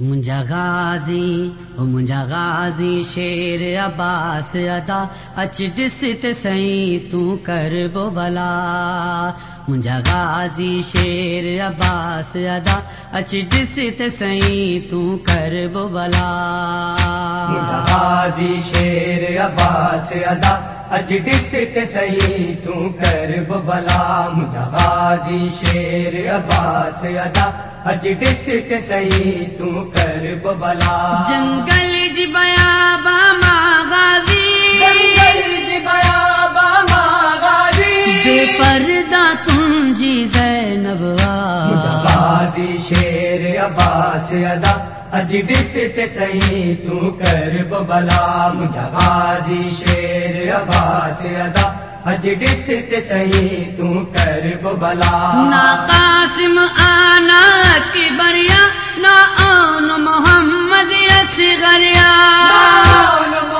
منجا غازی، او منجا غازی شیر عباس ادا، اچ ڈس تے سئی تو کر بو بلا۔ منجا غازی شیر عباس ادا اچ ڈست سئی تو کر بو بلا غازی شیر عباس ادا اج ڈست سئی تو کر بو بلا مجھا غازی شیر عباس ادا اج ڈس سی تو کر بلا جنگل جی بیا باما غازی۔ جنگل جی بیا باما غازی۔ بے پردہ تم جی زینب غازی شیر عباس ادا ڈس کے سی تو کر بلا۔ مجھا غازی شیر عباس ادا ڈس تے سہی تو کر بلا۔ نا قاسم آنا کی بریا نا آن محمد اصغریا۔ محمد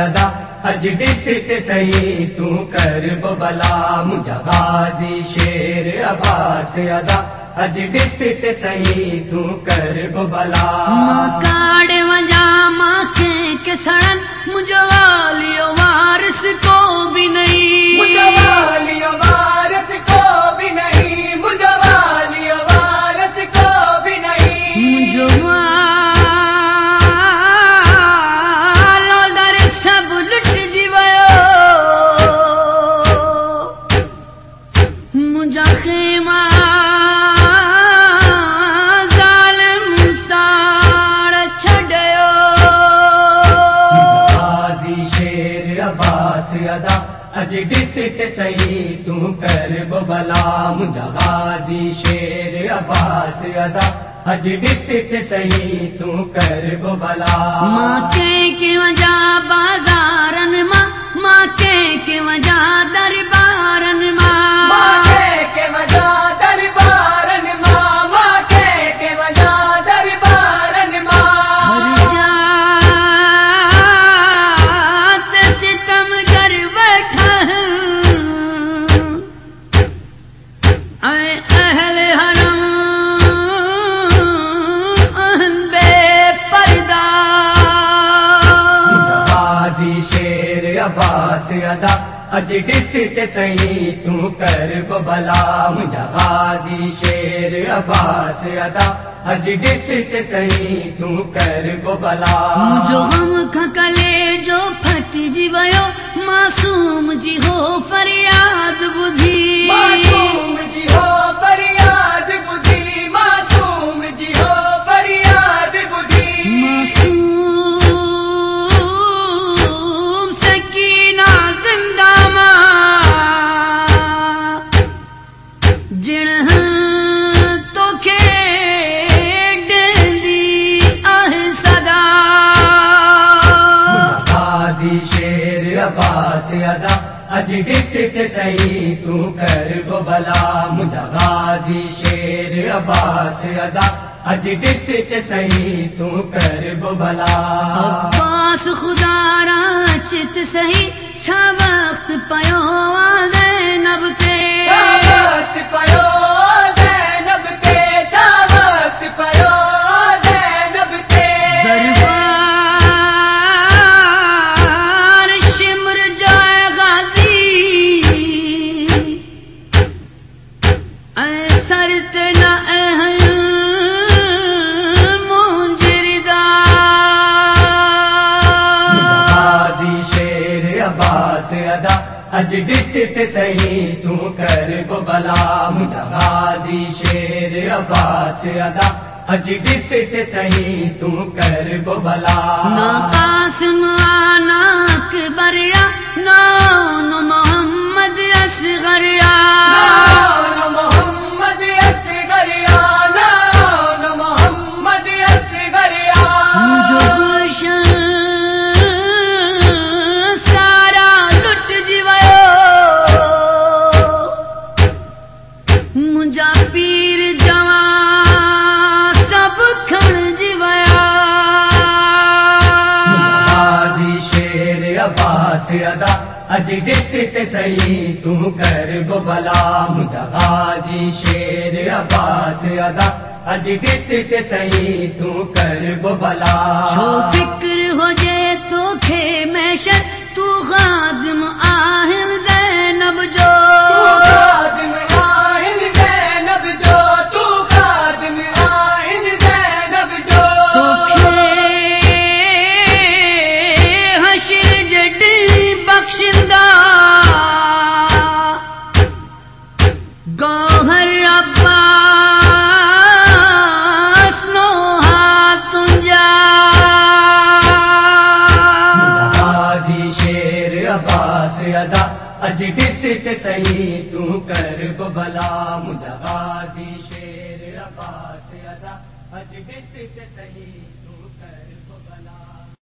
ادا اج ڈس تے سہی تو کر بلا مجھا غازی شیر عباس ادا اج ڈس تے سہی تو کر بلا وجا ماں کے سڑن مجھے والی وارث کو بھی نہیں۔ مجھے والی وارث کو مجھا ظالم شیر عباس ادا، اج ڈس تے سہی تو کر بلا مجھا۔ شیر عباس ادا، اج ڈس تے سہی تو کر بلا۔ ماں کے وجہ بازارن ماں اج ڈس تے سہی تو کر بلا مجھا غازی شیر عباس ادا اج ڈس تے سہی تو کر بلا۔ جو غم کھکلے جو پھٹ جی ویو معصوم جی ہو فریاد بدھی۔ معصوم جی ہو ادا اج ڈس تے سہی تو کر بلا۔ مجھا غازی شیر عباس ادا اج ڈس سہی تو کر بلا۔ عباس خدا را چت سہی چھا وقت پیو عباس ادا اج ڈسٹ سہی تو کر بلا مجھا غازی شیر عباس ادا اج ڈسٹ سہی تو کر بلا نا قاسم نا اکبر نا نہ ادا اج ڈسٹ سہی تم کر بلا مجھا غازی شیر عباس ادا۔ اج ڈسٹ سہی تم کر بلا۔ چھو فکر ہو جائے تو کھے میشر تو خادم عباس ادا اج ڈسک سہی تو کر بلا مجھا غازی شیر عباس ادا اج ڈسک سہی